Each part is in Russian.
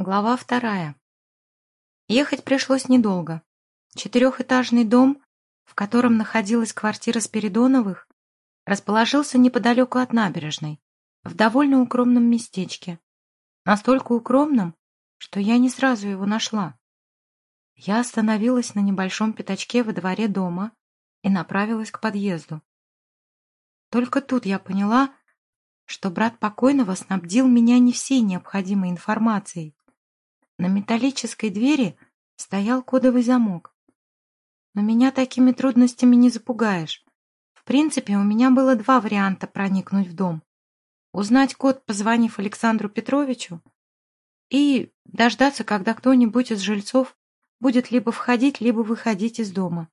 Глава вторая. Ехать пришлось недолго. Четырехэтажный дом, в котором находилась квартира Спиридоновых, расположился неподалеку от набережной, в довольно укромном местечке. Настолько укромном, что я не сразу его нашла. Я остановилась на небольшом пятачке во дворе дома и направилась к подъезду. Только тут я поняла, что брат покойного снабдил меня не всей необходимой информацией. На металлической двери стоял кодовый замок. Но меня такими трудностями не запугаешь. В принципе, у меня было два варианта проникнуть в дом. Узнать код, позвонив Александру Петровичу, и дождаться, когда кто-нибудь из жильцов будет либо входить, либо выходить из дома.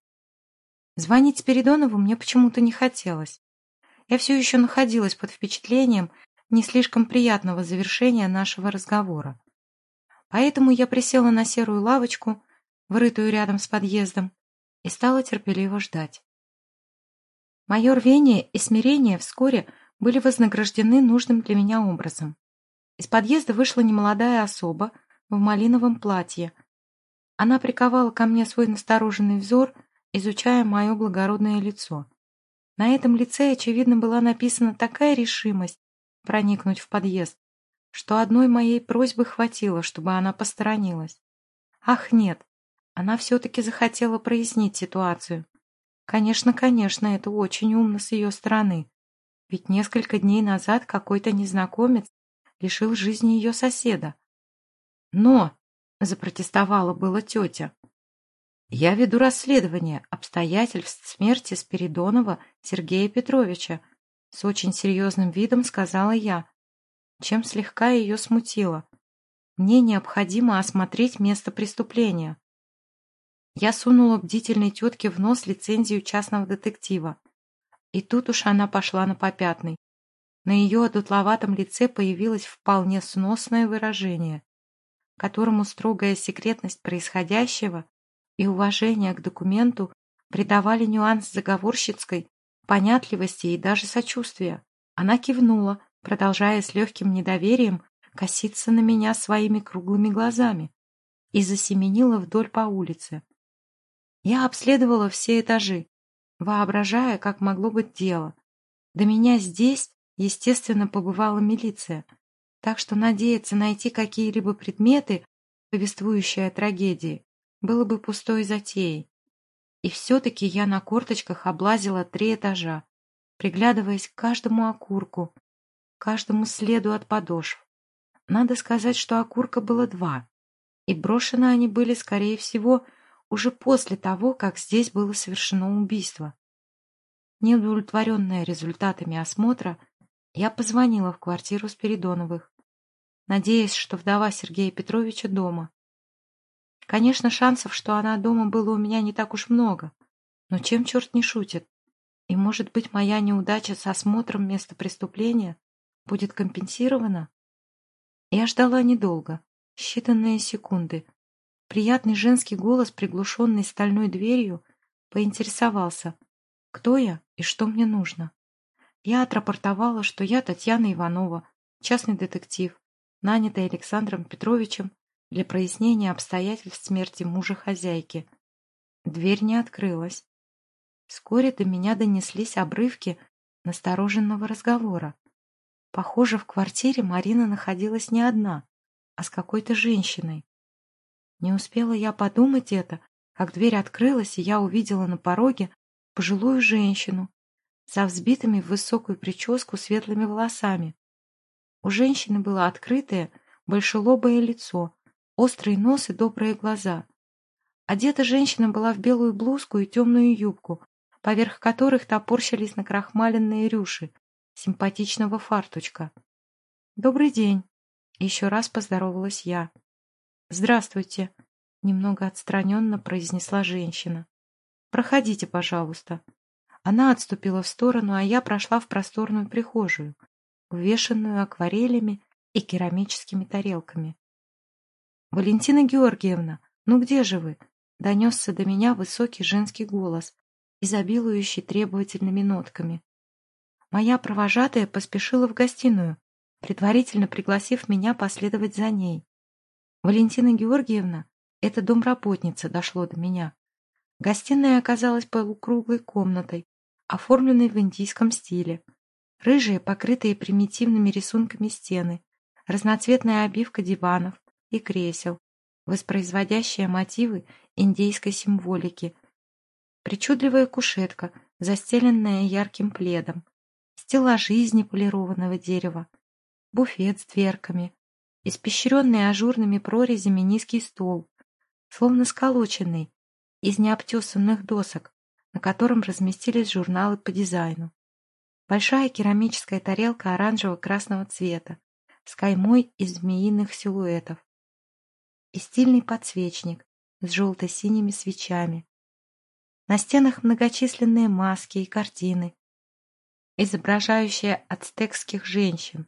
Звонить Спиридонову мне почему-то не хотелось. Я все еще находилась под впечатлением не слишком приятного завершения нашего разговора. Поэтому я присела на серую лавочку, врытую рядом с подъездом, и стала терпеливо ждать. Мое рвение и смирение вскоре были вознаграждены нужным для меня образом. Из подъезда вышла немолодая особа в малиновом платье. Она приковала ко мне свой настороженный взор, изучая мое благородное лицо. На этом лице, очевидно, была написана такая решимость проникнуть в подъезд, что одной моей просьбы хватило, чтобы она посторонилась. Ах, нет, она все-таки захотела прояснить ситуацию. Конечно, конечно, это очень умно с ее стороны. Ведь несколько дней назад какой-то незнакомец лишил жизни ее соседа. Но, запротестовала была тетя, я веду расследование обстоятельств смерти Спиридонова Сергея Петровича, с очень серьезным видом сказала я, чем слегка ее смутило. Мне необходимо осмотреть место преступления. Я сунула бдительной тетке в нос лицензию частного детектива. И тут уж она пошла на попятный. На ее одутловатом лице появилось вполне сносное выражение, которому строгая секретность происходящего и уважение к документу придавали нюанс заговорщицкой понятливости и даже сочувствия. Она кивнула, продолжая с легким недоверием коситься на меня своими круглыми глазами, и засеменила вдоль по улице. Я обследовала все этажи, воображая, как могло быть дело. До меня здесь, естественно, побывала милиция, так что надеяться найти какие-либо предметы, повествующие о трагедии, было бы пустой затеей. И все-таки я на корточках облазила три этажа, приглядываясь к каждому окурку, каждому следу от подошв. Надо сказать, что окурка было два, и брошены они были, скорее всего, уже после того, как здесь было совершено убийство. Неудовлетворенная результатами осмотра, я позвонила в квартиру Спиридоновых, надеясь, что вдова Сергея Петровича дома. Конечно, шансов, что она дома, было у меня не так уж много, но чем черт не шутит? И, может быть, моя неудача с осмотром места преступления будет компенсирована? Я ждала недолго, считанные секунды. Приятный женский голос, приглушенный стальной дверью, поинтересовался, кто я и что мне нужно. Я отрапортовала, что я Татьяна Иванова, частный детектив, нанятый Александром Петровичем для прояснения обстоятельств смерти мужа хозяйки. Дверь не открылась. Вскоре до меня донеслись обрывки настороженного разговора. Похоже, в квартире Марина находилась не одна, а с какой-то женщиной. Не успела я подумать это, как дверь открылась, и я увидела на пороге пожилую женщину со взбитыми в высокую прическу светлыми волосами. У женщины было открытое, большелобое лицо, острый нос и добрые глаза. Одета женщина была в белую блузку и темную юбку, поверх которых топорщились накрахмаленные рюши, симпатичного фарточка. «Добрый день!» — еще раз поздоровалась я. «Здравствуйте!» — немного отстраненно произнесла женщина. «Проходите, пожалуйста». Она отступила в сторону, а я прошла в просторную прихожую, увешанную акварелями и керамическими тарелками. «Валентина Георгиевна, ну где же вы?» — донесся до меня высокий женский голос, изобилующий требовательными нотками. Моя провожатая поспешила в гостиную, предварительно пригласив меня последовать за ней. Валентина Георгиевна, это домработница, дошло до меня. Гостиная оказалась полукруглой комнатой, оформленной в индийском стиле. Рыжие, покрытые примитивными рисунками стены, разноцветная обивка диванов и кресел, воспроизводящая мотивы индейской символики, причудливая кушетка, застеленная ярким пледом, стеллажи из неполированного дерева, буфет с дверками, испещренный ажурными прорезями низкий стол, словно сколоченный из необтесанных досок, на котором разместились журналы по дизайну. Большая керамическая тарелка оранжево-красного цвета с каймой из змеиных силуэтов и стильный подсвечник с желто-синими свечами. На стенах многочисленные маски и картины, изображающие ацтекских женщин.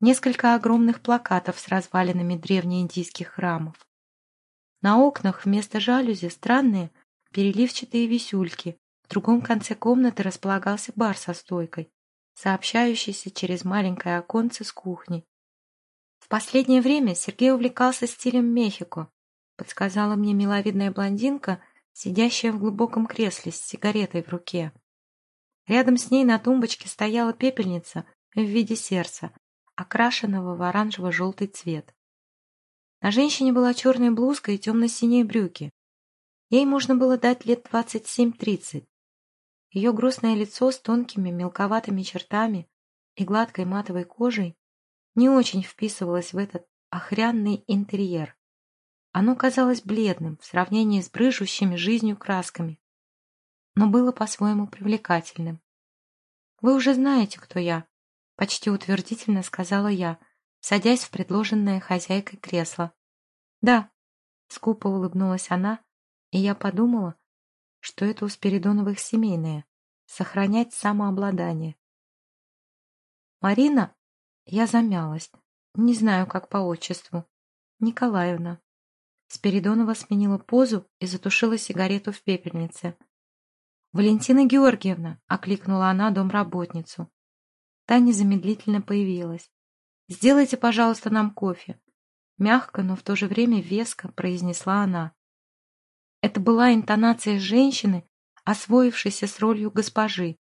Несколько огромных плакатов с развалинами древнеиндийских храмов. На окнах вместо жалюзи странные переливчатые висюльки. В другом конце комнаты располагался бар со стойкой, сообщающийся через маленькое оконце с кухней. В последнее время Сергей увлекался стилем Мехико, подсказала мне миловидная блондинка, сидящая в глубоком кресле с сигаретой в руке. Рядом с ней на тумбочке стояла пепельница в виде сердца, окрашенного в оранжево-желтый цвет. На женщине была черная блузка и темно-синие брюки. Ей можно было дать лет двадцать семь-тридцать. Ее грустное лицо с тонкими мелковатыми чертами и гладкой матовой кожей не очень вписывалось в этот охрянный интерьер. Оно казалось бледным в сравнении с брыжущими жизнью красками, но было по-своему привлекательным. «Вы уже знаете, кто я», — почти утвердительно сказала я, садясь в предложенное хозяйкой кресло. «Да», — скупо улыбнулась она, и я подумала, что это у Спиридоновых семейное — сохранять самообладание. Марина, я замялась, не знаю, как по отчеству, Николаевна. Спиридонова сменила позу и затушила сигарету в пепельнице. «Валентина Георгиевна!» — окликнула она домработницу. Та незамедлительно появилась. «Сделайте, пожалуйста, нам кофе». Мягко, но в то же время веско произнесла она. Это была интонация женщины, освоившейся с ролью госпожи,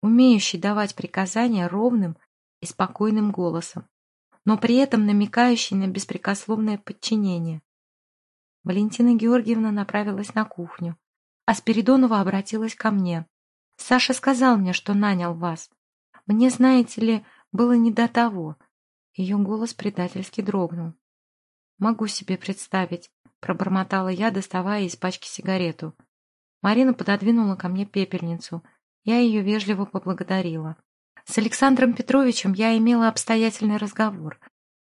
умеющей давать приказания ровным и спокойным голосом, но при этом намекающей на беспрекословное подчинение. Валентина Георгиевна направилась на кухню, а Спиридонова обратилась ко мне. «Саша сказал мне, что нанял вас. Мне, знаете ли, было не до того. Ее голос предательски дрогнул. «Могу себе представить», — пробормотала я, доставая из пачки сигарету. Марина пододвинула ко мне пепельницу. Я ее вежливо поблагодарила. С Александром Петровичем я имела обстоятельный разговор,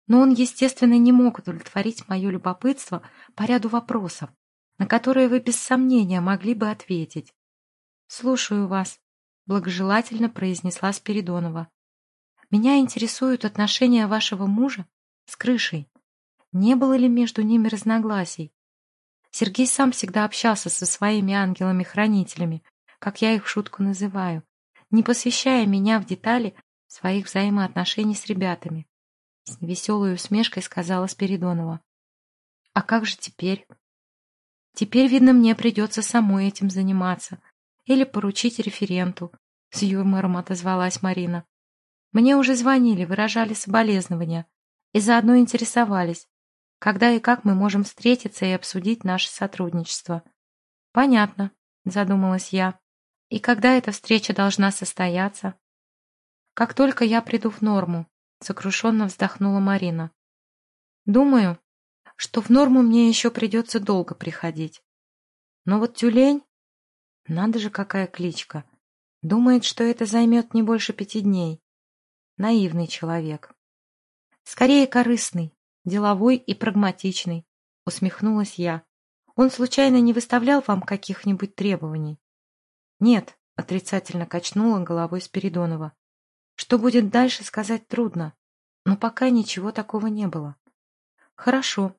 но он, естественно, не мог удовлетворить мое любопытство по ряду вопросов, на которые вы без сомнения могли бы ответить. «Слушаю вас», — благожелательно произнесла Спиридонова. Меня интересуют отношения вашего мужа с крышей. Не было ли между ними разногласий? Сергей сам всегда общался со своими ангелами-хранителями, как я их в шутку называю, не посвящая меня в детали своих взаимоотношений с ребятами. С невеселой усмешкой сказала Спиридонова. А как же теперь? Теперь, видно, мне придется самой этим заниматься или поручить референту, с юмором отозвалась Марина. Мне уже звонили, выражали соболезнования и заодно интересовались, когда и как мы можем встретиться и обсудить наше сотрудничество. Понятно, задумалась я. И когда эта встреча должна состояться? Как только я приду в норму, сокрушенно вздохнула Марина. Думаю, что в норму мне еще придется долго приходить. Но вот тюлень, надо же какая кличка, думает, что это займет не больше пяти дней наивный человек. Скорее корыстный, деловой и прагматичный, усмехнулась я. Он случайно не выставлял вам каких-нибудь требований? Нет, отрицательно качнула головой Спиридонова. Что будет дальше, сказать трудно, но пока ничего такого не было. Хорошо.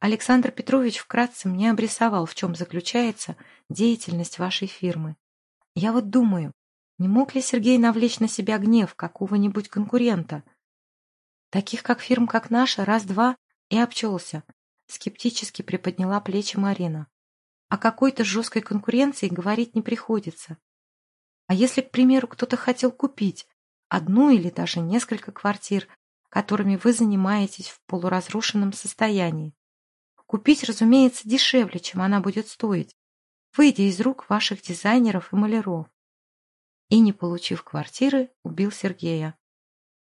Александр Петрович вкратце мне обрисовал, в чем заключается деятельность вашей фирмы. Я вот думаю, не мог ли Сергей навлечь на себя гнев какого-нибудь конкурента? Таких, как фирм, как наша, раз-два и обчелся. Скептически приподняла плечи Марина. О какой-то жесткой конкуренции говорить не приходится. А если, к примеру, кто-то хотел купить одну или даже несколько квартир, которыми вы занимаетесь в полуразрушенном состоянии? Купить, разумеется, дешевле, чем она будет стоить, выйдя из рук ваших дизайнеров и маляров. И, не получив квартиры, убил Сергея.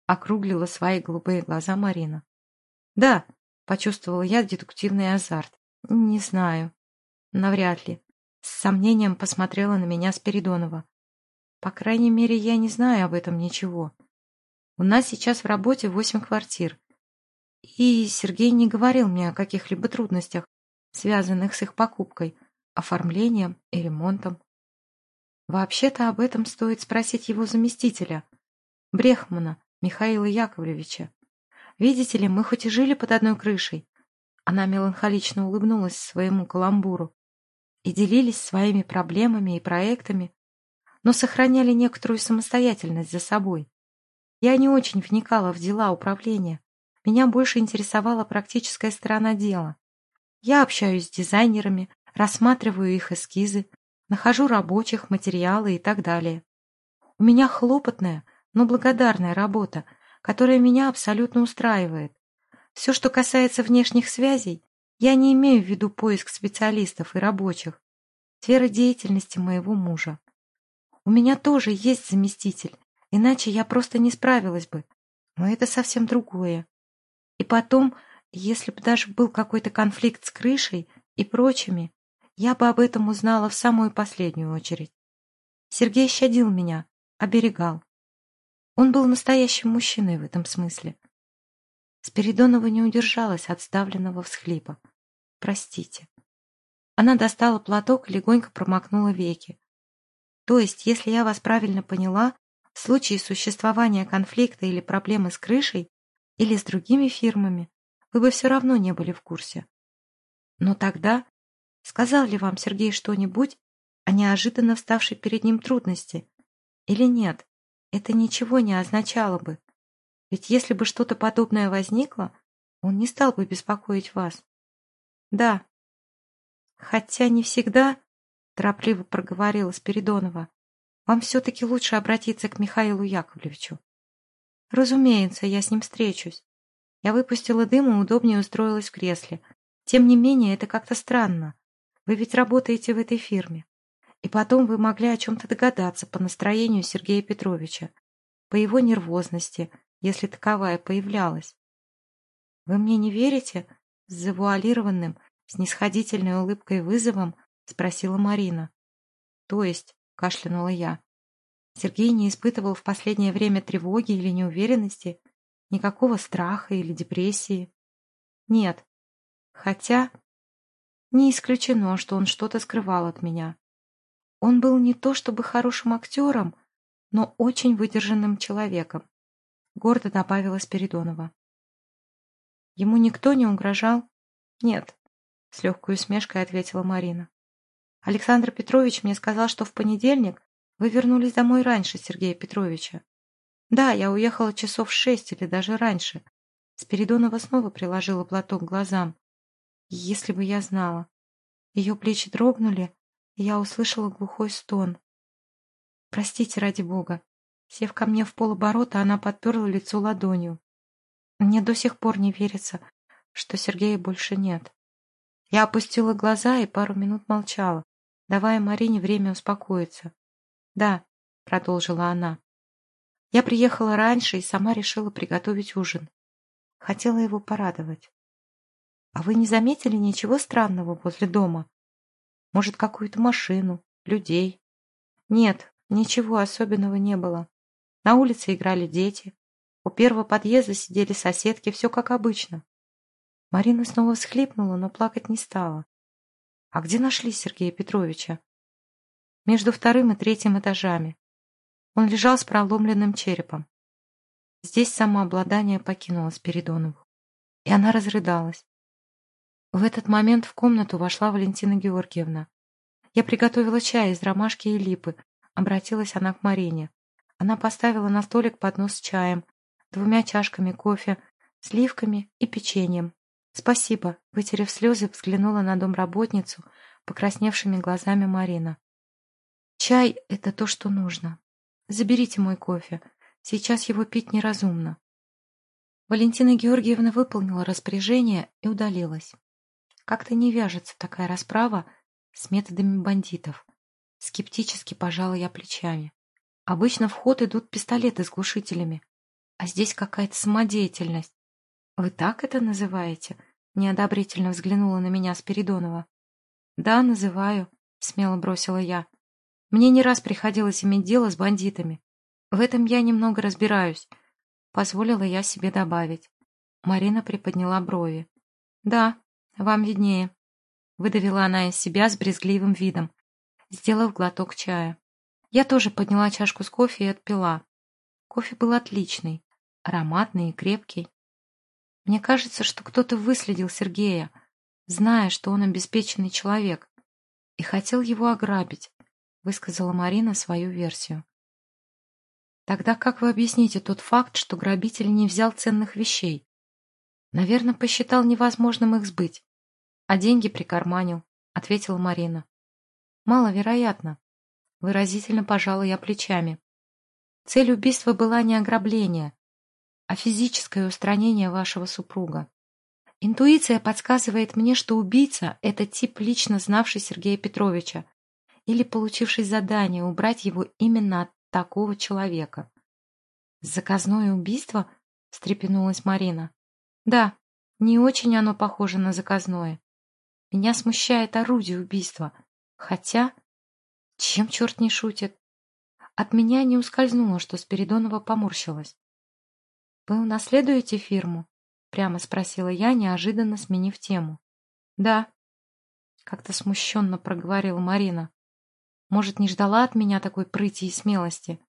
Округлила свои голубые глаза Марина. Да, почувствовала я дедуктивный азарт. Не знаю. Навряд ли. С сомнением посмотрела на меня Спиридонова. По крайней мере, я не знаю об этом ничего. У нас сейчас в работе восемь квартир. И Сергей не говорил мне о каких-либо трудностях, связанных с их покупкой, оформлением и ремонтом. Вообще-то об этом стоит спросить его заместителя, Брехмана Михаила Яковлевича. Видите ли, мы хоть и жили под одной крышей, она меланхолично улыбнулась своему каламбуру, и делились своими проблемами и проектами, но сохраняли некоторую самостоятельность за собой. Я не очень вникала в дела управления. Меня больше интересовала практическая сторона дела. Я общаюсь с дизайнерами, рассматриваю их эскизы, нахожу рабочих, материалы и так далее. У меня хлопотная, но благодарная работа, которая меня абсолютно устраивает. Все, что касается внешних связей, я не имею в виду поиск специалистов и рабочих. Сфера деятельности моего мужа. У меня тоже есть заместитель, иначе я просто не справилась бы. Но это совсем другое. Потом, если бы даже был какой-то конфликт с крышей и прочими, я бы об этом узнала в самую последнюю очередь. Сергей щадил меня, оберегал. Он был настоящим мужчиной в этом смысле. Спиридонова не удержалась от сдавленного всхлипа. Простите. Она достала платок и легонько промокнула веки. То есть, если я вас правильно поняла, в случае существования конфликта или проблемы с крышей или с другими фирмами, вы бы все равно не были в курсе. Но тогда, сказал ли вам Сергей что-нибудь о неожиданно вставшей перед ним трудности? Или нет? Это ничего не означало бы. Ведь если бы что-то подобное возникло, он не стал бы беспокоить вас. Да. Хотя не всегда, торопливо проговорила Спиридонова, вам все-таки лучше обратиться к Михаилу Яковлевичу. Разумеется, я с ним встречусь. Я выпустила дым и удобнее устроилась в кресле. Тем не менее, это как-то странно. Вы ведь работаете в этой фирме. И потом вы могли о чем-то догадаться по настроению Сергея Петровича, по его нервозности, если таковая появлялась. Вы мне не верите? С завуалированным, снисходительной улыбкой вызовом спросила Марина. То есть, кашлянула я. Сергей не испытывал в последнее время тревоги или неуверенности, никакого страха или депрессии. Нет. Хотя не исключено, что он что-то скрывал от меня. Он был не то чтобы хорошим актером, но очень выдержанным человеком, гордо добавила Спиридонова. Ему никто не угрожал? Нет, с легкой усмешкой ответила Марина. Александр Петрович мне сказал, что в понедельник вы вернулись домой раньше Сергея Петровича. Да, я уехала часов шесть или даже раньше. Спиридонова снова приложила платок к глазам. Если бы я знала. Ее плечи дрогнули, и я услышала глухой стон. Простите, ради бога. Сев ко мне в полоборота, она подперла лицо ладонью. Мне до сих пор не верится, что Сергея больше нет. Я опустила глаза и пару минут молчала, давая Марине время успокоиться. «Да», — продолжила она, — «я приехала раньше и сама решила приготовить ужин. Хотела его порадовать. А вы не заметили ничего странного возле дома? Может, какую-то машину, людей?» «Нет, ничего особенного не было. На улице играли дети. У первого подъезда сидели соседки, все как обычно. Марина снова всхлипнула, но плакать не стала. А где нашли Сергея Петровича? Между вторым и третьим этажами. Он лежал с проломленным черепом. Здесь самообладание покинуло Спиридонову. И она разрыдалась. В этот момент в комнату вошла Валентина Георгиевна. Я приготовила чай из ромашки и липы. Обратилась она к Марине. Она поставила на столик поднос с чаем, двумя чашками кофе, сливками и печеньем Спасибо, вытерев слезы, взглянула на домработницу, покрасневшими глазами Марина. Чай — это то, что нужно. Заберите мой кофе. Сейчас его пить неразумно. Валентина Георгиевна выполнила распоряжение и удалилась. Как-то не вяжется такая расправа с методами бандитов. Скептически пожала я плечами. Обычно в ход идут пистолеты с глушителями, а здесь какая-то самодеятельность. Вы так это называете? Неодобрительно взглянула на меня Спиридонова. Да, называю, смело бросила я. Мне не раз приходилось иметь дело с бандитами. В этом я немного разбираюсь. Позволила я себе добавить. Марина приподняла брови. Да, вам виднее. Выдавила она из себя с брезгливым видом, сделав глоток чая. Я тоже подняла чашку с кофе и отпила. Кофе был отличный, ароматный и крепкий. Мне кажется, что кто-то выследил Сергея, зная, что он обеспеченный человек, и хотел его ограбить, высказала Марина свою версию. Тогда как вы объясните тот факт, что грабитель не взял ценных вещей? Наверное, посчитал невозможным их сбыть, а деньги прикарманил, ответила Марина. Маловероятно. Выразительно пожала я плечами. Цель убийства была не ограбление, а физическое устранение вашего супруга. Интуиция подсказывает мне, что убийца – это тип, лично знавший Сергея Петровича или получивший задание убрать его именно от такого человека. «Заказное убийство?» – встрепенулась Марина. «Да, не очень оно похоже на заказное. Меня смущает орудие убийства. Хотя, чем черт не шутит? От меня не ускользнуло, что Спиридонова поморщилась. «Вы унаследуете фирму?» — прямо спросила я, неожиданно сменив тему. «Да», — как-то смущенно проговорила Марина. «Может, не ждала от меня такой прыти и смелости?»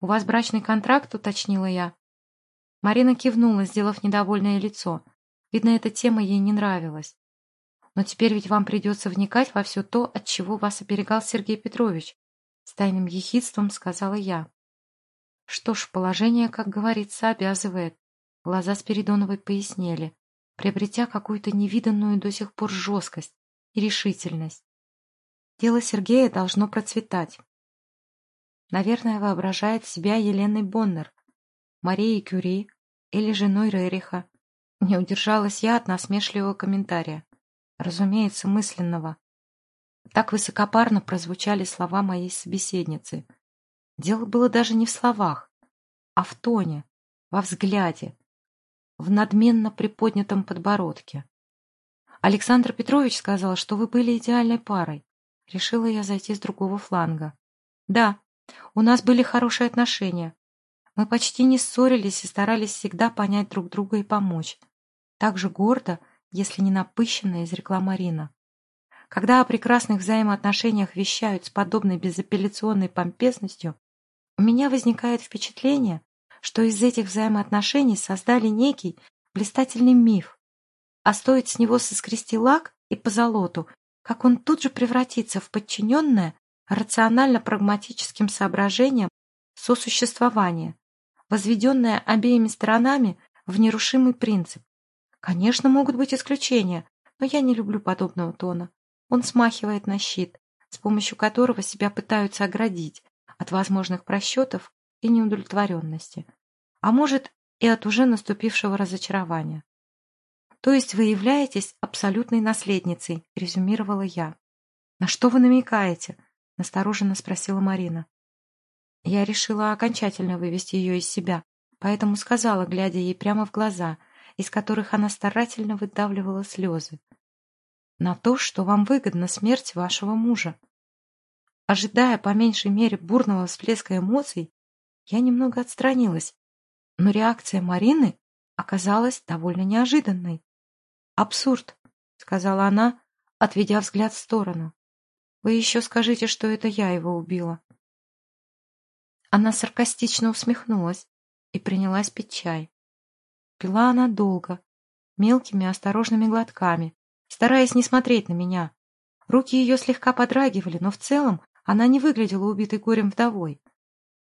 «У вас брачный контракт?» — уточнила я. Марина кивнула, сделав недовольное лицо. Видно, эта тема ей не нравилась. «Но теперь ведь вам придется вникать во все то, от чего вас оберегал Сергей Петрович», — с тайным ехидством сказала я. Что ж, положение, как говорится, обязывает. Глаза Спиридоновой пояснели, приобретя какую-то невиданную до сих пор жесткость и решительность. Дело Сергея должно процветать. Наверное, воображает себя Еленой Боннер, Марией Кюри или женой Рериха. Не удержалась я от насмешливого комментария. Разумеется, мысленного. Так высокопарно прозвучали слова моей собеседницы — Дело было даже не в словах, а в тоне, во взгляде, в надменно приподнятом подбородке. Александр Петрович сказал, что вы были идеальной парой. Решила я зайти с другого фланга. Да, у нас были хорошие отношения. Мы почти не ссорились и старались всегда понять друг друга и помочь. Так же гордо, если не напыщенно, изрекла Марина. Когда о прекрасных взаимоотношениях вещают с подобной безапелляционной помпезностью, у меня возникает впечатление, что из этих взаимоотношений создали некий блистательный миф. А стоит с него соскрести лак и позолоту, как он тут же превратится в подчиненное рационально-прагматическим соображениям сосуществование, возведенное обеими сторонами в нерушимый принцип. Конечно, могут быть исключения, но я не люблю подобного тона. Он смахивает на щит, с помощью которого себя пытаются оградить, от возможных просчетов и неудовлетворенности, а может и от уже наступившего разочарования. То есть вы являетесь абсолютной наследницей, резюмировала я. На что вы намекаете? Настороженно спросила Марина. Я решила окончательно вывести ее из себя, поэтому сказала, глядя ей прямо в глаза, из которых она старательно выдавливала слезы. На то, что вам выгодна смерть вашего мужа. Ожидая по меньшей мере бурного всплеска эмоций, я немного отстранилась, но реакция Марины оказалась довольно неожиданной. «Абсурд», — сказала она, отведя взгляд в сторону. «Вы еще скажите, что это я его убила». Она саркастично усмехнулась и принялась пить чай. Пила она долго, мелкими осторожными глотками, стараясь не смотреть на меня. Руки ее слегка подрагивали, но в целом она не выглядела убитой горем вдовой.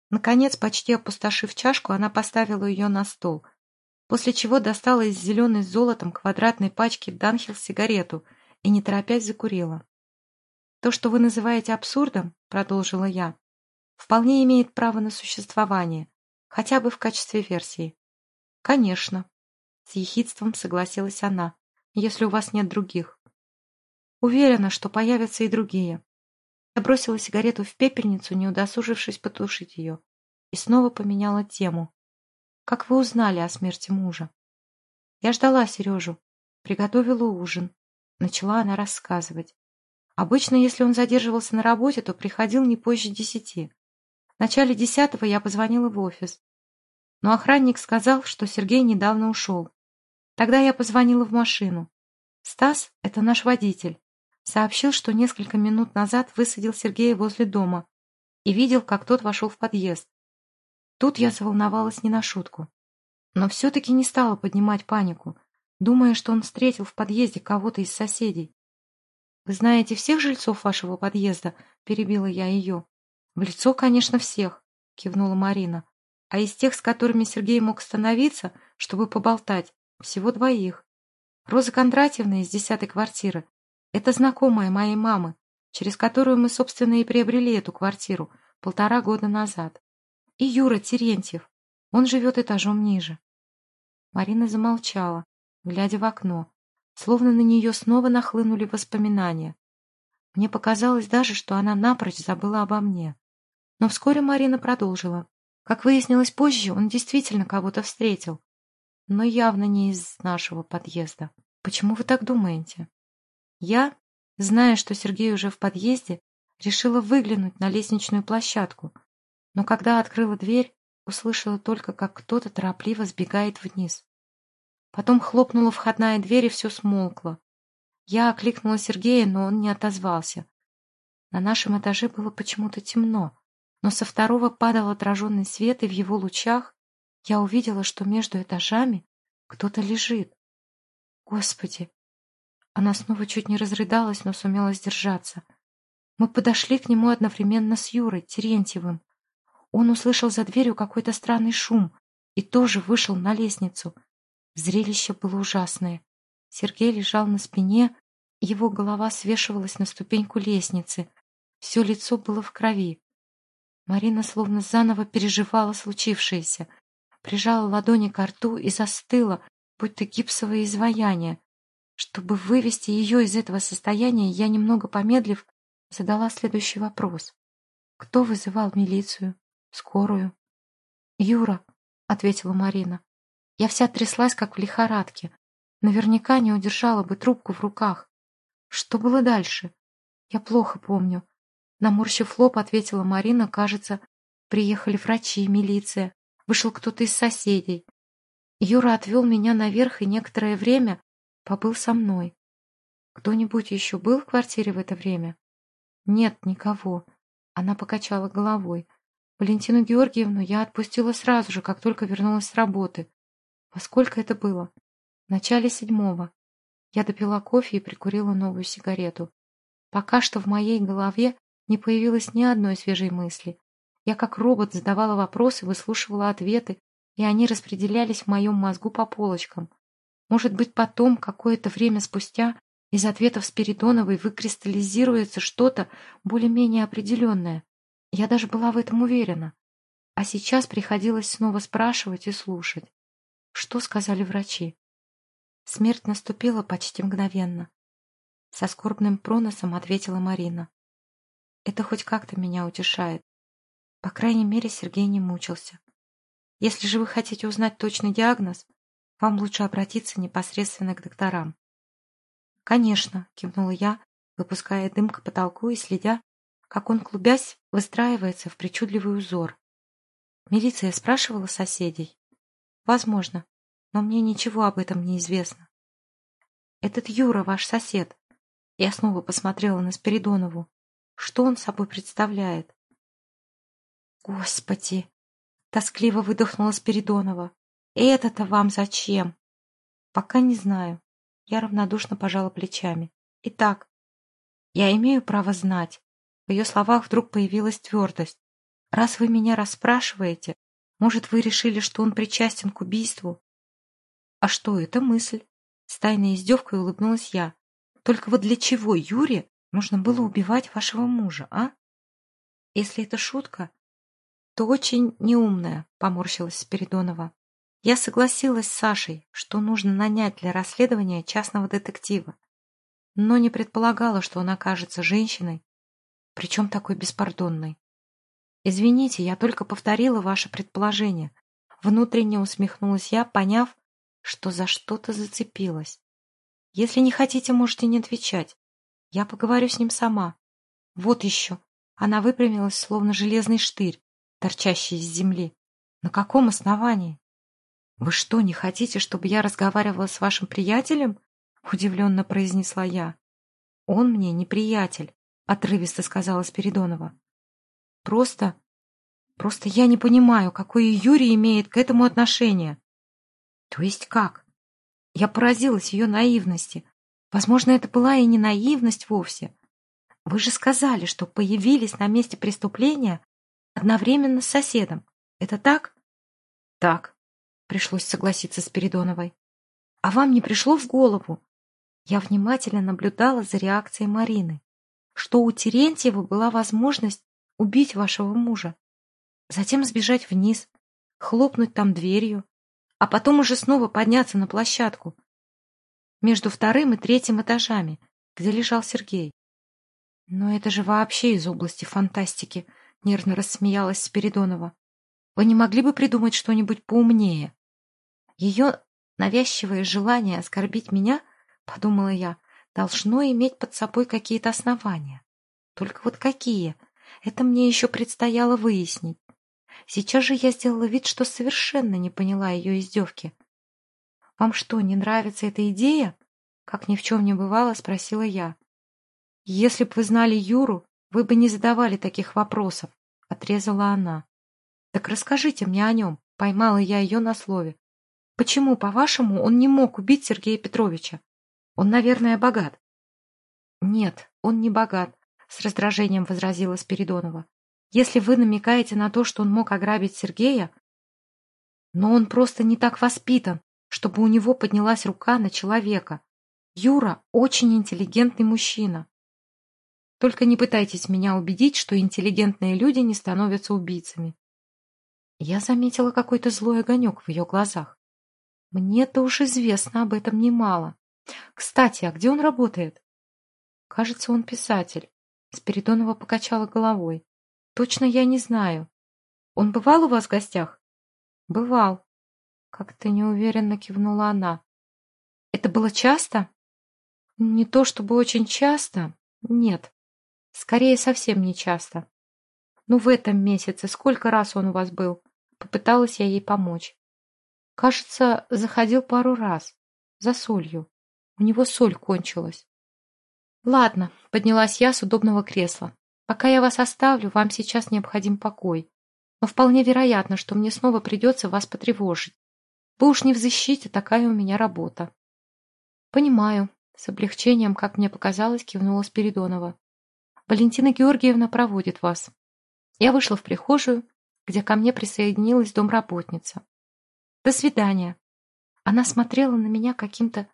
Наконец, почти опустошив чашку, она поставила ее на стол. После чего достала из зеленой с золотом квадратной пачки Данхил сигарету и, не торопясь, закурила. «То, что вы называете абсурдом, — продолжила я, — вполне имеет право на существование, хотя бы в качестве версии». «Конечно», — с ехидством согласилась она, — «если у вас нет других». «Уверена, что появятся и другие». Я бросила сигарету в пепельницу, не удосужившись потушить ее, и снова поменяла тему. Как вы узнали о смерти мужа? Я ждала Сережу, приготовила ужин. Начала она рассказывать. Обычно, если он задерживался на работе, то приходил не позже десяти. В начале десятого я позвонила в офис. Но охранник сказал, что Сергей недавно ушел. Тогда я позвонила в машину. Стас, это наш водитель, сообщил, что несколько минут назад высадил Сергея возле дома и видел, как тот вошел в подъезд. Тут я заволновалась не на шутку. Но все-таки не стала поднимать панику, думая, что он встретил в подъезде кого-то из соседей. «Вы знаете всех жильцов вашего подъезда?» — перебила я ее. «В лицо, конечно, всех», — кивнула Марина. «А из тех, с которыми Сергей мог остановиться, чтобы поболтать, всего двоих. Роза Кондратьевна из десятой квартиры. Это знакомая моей мамы, через которую мы, собственно, и приобрели эту квартиру полтора года назад. И Юра Терентьев. Он живет этажом ниже. Марина замолчала, глядя в окно, словно на нее снова нахлынули воспоминания. Мне показалось даже, что она напрочь забыла обо мне. Но вскоре Марина продолжила. Как выяснилось позже, он действительно кого-то встретил. Но явно не из нашего подъезда. Почему вы так думаете? Я, зная, что Сергей уже в подъезде, решила выглянуть на лестничную площадку, но когда открыла дверь, услышала только, как кто-то торопливо сбегает вниз. Потом хлопнула входная дверь, и все смолкло. Я окликнула Сергея, но он не отозвался. На нашем этаже было почему-то темно, но со второго падал отраженный свет, и в его лучах я увидела, что между этажами кто-то лежит. Господи! Она снова чуть не разрыдалась, но сумела сдержаться. Мы подошли к нему одновременно с Юрой Терентьевым. Он услышал за дверью какой-то странный шум и тоже вышел на лестницу. Зрелище было ужасное. Сергей лежал на спине, его голова свешивалась на ступеньку лестницы. Все лицо было в крови. Марина словно заново переживала случившееся, прижала ладони к рту и застыла, будто гипсовое изваяние. Чтобы вывести ее из этого состояния, я, немного помедлив, задала следующий вопрос. Кто вызывал милицию? Скорую. Юра, ответила Марина. Я вся тряслась, как в лихорадке. Наверняка не удержала бы трубку в руках. Что было дальше? Я плохо помню. Наморщив лоб, ответила Марина, кажется, приехали врачи, милиция. Вышел кто-то из соседей. Юра отвел меня наверх и некоторое время побыл со мной. Кто-нибудь еще был в квартире в это время? Нет, никого. Она покачала головой. Валентину Георгиевну я отпустила сразу же, как только вернулась с работы. Во сколько это было? В начале седьмого. Я допила кофе и прикурила новую сигарету. Пока что в моей голове не появилось ни одной свежей мысли. Я как робот задавала вопросы, выслушивала ответы, и они распределялись в моем мозгу по полочкам. Может быть, потом, какое-то время спустя, из ответов Спиридоновой выкристаллизируется что-то более-менее определенное. Я даже была в этом уверена. А сейчас приходилось снова спрашивать и слушать. Что сказали врачи? Смерть наступила почти мгновенно. Со скорбным проносом ответила Марина. Это хоть как-то меня утешает. По крайней мере, Сергей не мучился. Если же вы хотите узнать точный диагноз, вам лучше обратиться непосредственно к докторам. Конечно, кивнула я, выпуская дым к потолку и следя, как он, клубясь, выстраивается в причудливый узор. Милиция спрашивала соседей. Возможно, но мне ничего об этом не известно. Этот Юра ваш сосед. Я снова посмотрела на Спиридонову. Что он собой представляет? Господи! Тоскливо выдохнула Спиридонова. Это-то вам зачем? Пока не знаю. Я равнодушно пожала плечами. Итак, я имею право знать, в ее словах вдруг появилась твердость. «Раз вы меня расспрашиваете, может, вы решили, что он причастен к убийству?» А что это мысль? С тайной издевкой улыбнулась я. Только вот для чего Юре нужно было убивать вашего мужа, а? Если это шутка, то очень неумная, поморщилась Спиридонова. Я согласилась с Сашей, что нужно нанять для расследования частного детектива, но не предполагала, что он окажется женщиной, причем такой беспардонной. Извините, я только повторила ваше предположение. Внутренне усмехнулась я, поняв, что за что-то зацепилась. Если не хотите, можете не отвечать. Я поговорю с ним сама. Вот еще. Она выпрямилась, словно железный штырь, торчащий из земли. На каком основании? Вы что, не хотите, чтобы я разговаривала с вашим приятелем? Удивленно произнесла я. Он мне не приятель, отрывисто сказала Спиридонова. Просто... Просто я не понимаю, какое Юрий имеет к этому отношение. То есть как? Я поразилась ее наивности. Возможно, это была и не наивность вовсе. Вы же сказали, что появились на месте преступления одновременно с соседом. Это так? Так, пришлось согласиться с Передоновой. А вам не пришло в голову? Я внимательно наблюдала за реакцией Марины, что у Терентьева была возможность убить вашего мужа, затем сбежать вниз, хлопнуть там дверью, а потом уже снова подняться на площадку между вторым и третьим этажами, где лежал Сергей. Но это же вообще из области фантастики, нервно рассмеялась Спиридонова. Вы не могли бы придумать что-нибудь поумнее? Ее навязчивое желание оскорбить меня, подумала я, должно иметь под собой какие-то основания. Только вот какие? Это мне еще предстояло выяснить. Сейчас же я сделала вид, что совершенно не поняла ее издевки. «Вам что, не нравится эта идея?» Как ни в чем не бывало, спросила я. «Если б вы знали Юру, вы бы не задавали таких вопросов», — отрезала она. «Так расскажите мне о нем», — поймала я ее на слове. «Почему, по-вашему, он не мог убить Сергея Петровича? Он, наверное, богат». «Нет, он не богат», — с раздражением возразила Спиридонова. Если вы намекаете на то, что он мог ограбить Сергея, но он просто не так воспитан, чтобы у него поднялась рука на человека. Юра очень интеллигентный мужчина. Только не пытайтесь меня убедить, что интеллигентные люди не становятся убийцами. Я заметила какой-то злой огонек в ее глазах. Мне-то уж известно об этом немало. Кстати, а где он работает? Кажется, он писатель. Спиридонова покачала головой. Точно я не знаю. Он бывал у вас в гостях? Бывал. Как-то неуверенно кивнула она. Это было часто? Не то чтобы очень часто. Нет. Скорее, совсем не часто. Ну, в этом месяце сколько раз он у вас был? Попыталась я ей помочь. Кажется, заходил пару раз. За солью. У него соль кончилась. Ладно, поднялась я с удобного кресла. Пока я вас оставлю, вам сейчас необходим покой. Но вполне вероятно, что мне снова придется вас потревожить. Вы уж не в защите, такая у меня работа. Понимаю. С облегчением, как мне показалось, кивнула Спиридонова. Валентина Георгиевна проводит вас. Я вышла в прихожую, где ко мне присоединилась домработница. До свидания. Она смотрела на меня каким-то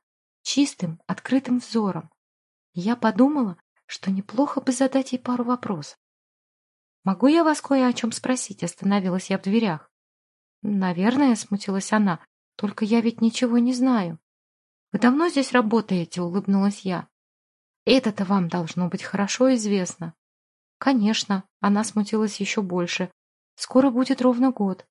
чистым, открытым взором. Я подумала, что неплохо бы задать ей пару вопросов. «Могу я вас кое о чем спросить?» Остановилась я в дверях. «Наверное», — смутилась она, — «только я ведь ничего не знаю». «Вы давно здесь работаете?» — улыбнулась я. «Это-то вам должно быть хорошо известно». «Конечно», — она смутилась еще больше. «Скоро будет ровно год».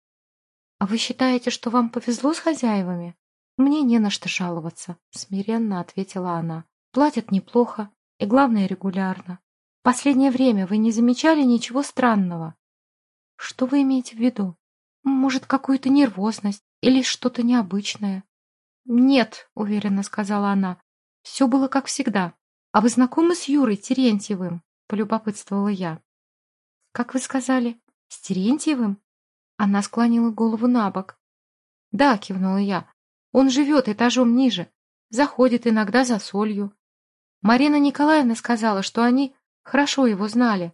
«А вы считаете, что вам повезло с хозяевами?» «Мне не на что жаловаться», — смиренно ответила она. «Платят неплохо, и главное, регулярно. Последнее время вы не замечали ничего странного? Что вы имеете в виду? Может, какую-то нервозность или что-то необычное? Нет, уверенно сказала она. Все было как всегда. А вы знакомы с Юрой Терентьевым? Полюбопытствовала я. Как вы сказали? С Терентьевым? Она склонила голову на бок. Да, кивнула я. Он живет этажом ниже. Заходит иногда за солью. Марина Николаевна сказала, что они хорошо его знали.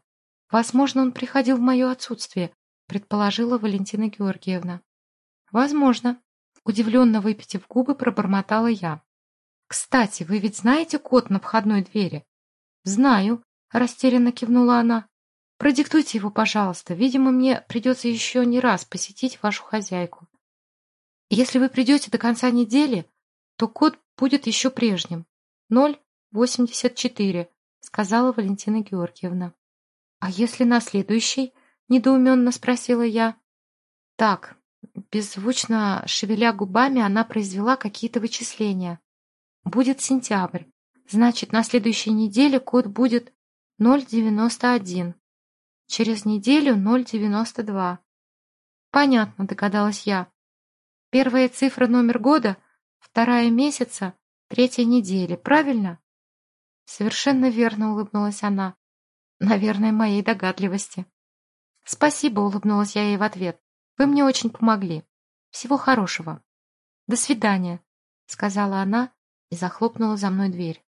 Возможно, он приходил в мое отсутствие, предположила Валентина Георгиевна. Возможно. Удивленно выпитив губы, пробормотала я. «Кстати, вы ведь знаете код на входной двери?» «Знаю», — растерянно кивнула она. «Продиктуйте его, пожалуйста. Видимо, мне придется еще не раз посетить вашу хозяйку. Если вы придете до конца недели, то код будет еще прежним. 084», — сказала Валентина Георгиевна. «А если на следующий?» — недоуменно спросила я. «Так, Беззвучно шевеля губами, она произвела какие-то вычисления. Будет сентябрь. Значит, на следующей неделе код будет 0,91. Через неделю 0,92. Понятно, догадалась я. Первая цифра номер года, вторая месяца, третья недели, правильно? Совершенно верно улыбнулась она. Наверное, моей догадливости. Спасибо, улыбнулась я ей в ответ. Вы мне очень помогли. Всего хорошего. До свидания, сказала она и захлопнула за мной дверь.